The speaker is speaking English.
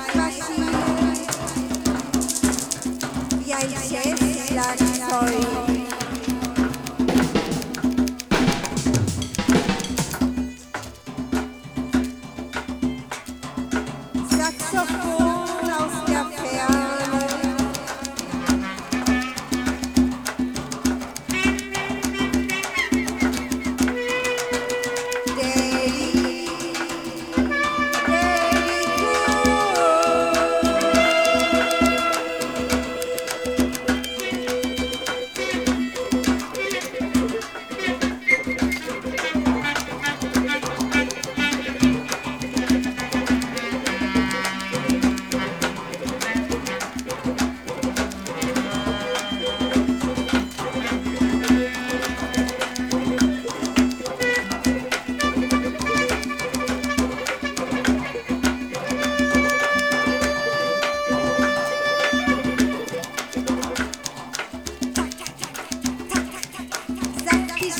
live'bashi. Witajcie, Black Story.